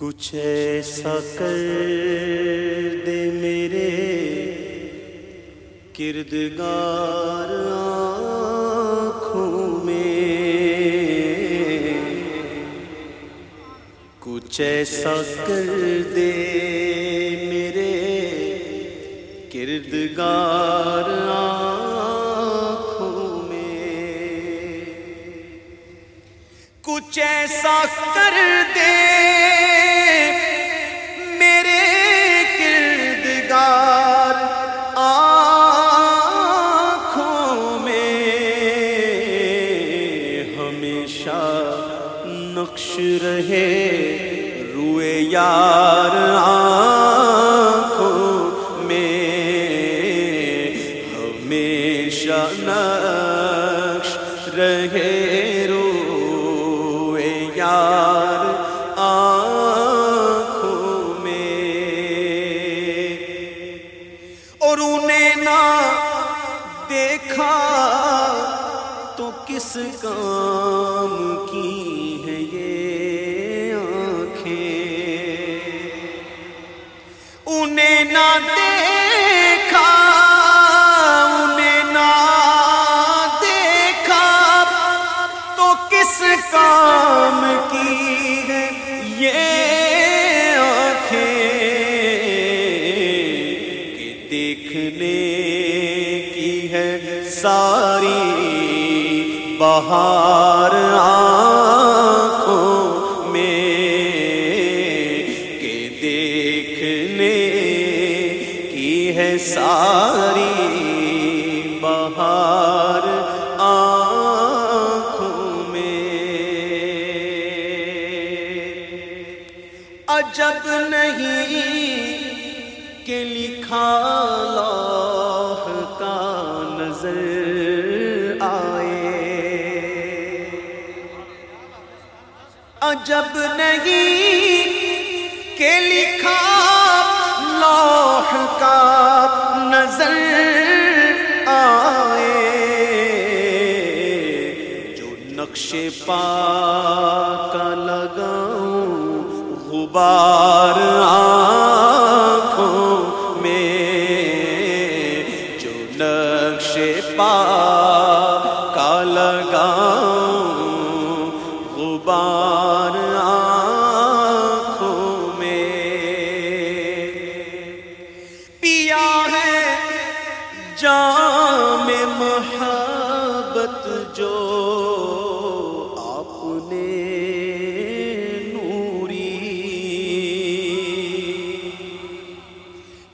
کچھ ایسا کر دے میرے کردگار آنکھوں میں۔ کچھ ایسا کر دے میرے کردگار آنکھوں میں۔ کچھ ایسا کر دے ہمیشہ نقش رہے روئے یار آنکھوں میں۔ ہمیشہ نقش رہے روئے یار آنکھوں میں۔ اور انہیں نہ دیکھا کس کام کی ہے یہ آنکھیں؟ انہیں نہ دیکھا، انہیں نہ دیکھا۔ تو کس کام کی ہے یہ آنکھیں؟ کہ دیکھنے کی ہے ساری بہار آنکھوں میں کہ دیکھنے کی ہے ساری بہار آنکھوں میں۔ عجب نہیں کہ لکھا لاہ عجب نہیں کہ لکھا لوح کا نظر آئے، جو نقش پا کا لگاؤں غبار آنکھوں میں، جو نقش پا کا لگاؤں غبار محبت جو آپ نے نوری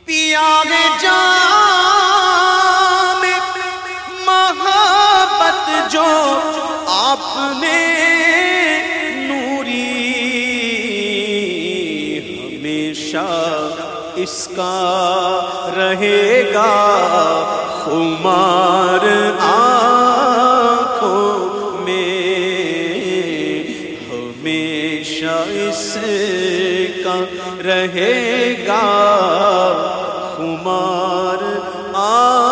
پیا ہے جام محبت جو آپ نے نوری ہمیشہ اس کا رہے گا خمار آنکھوں اس کا رہے گا خمار آ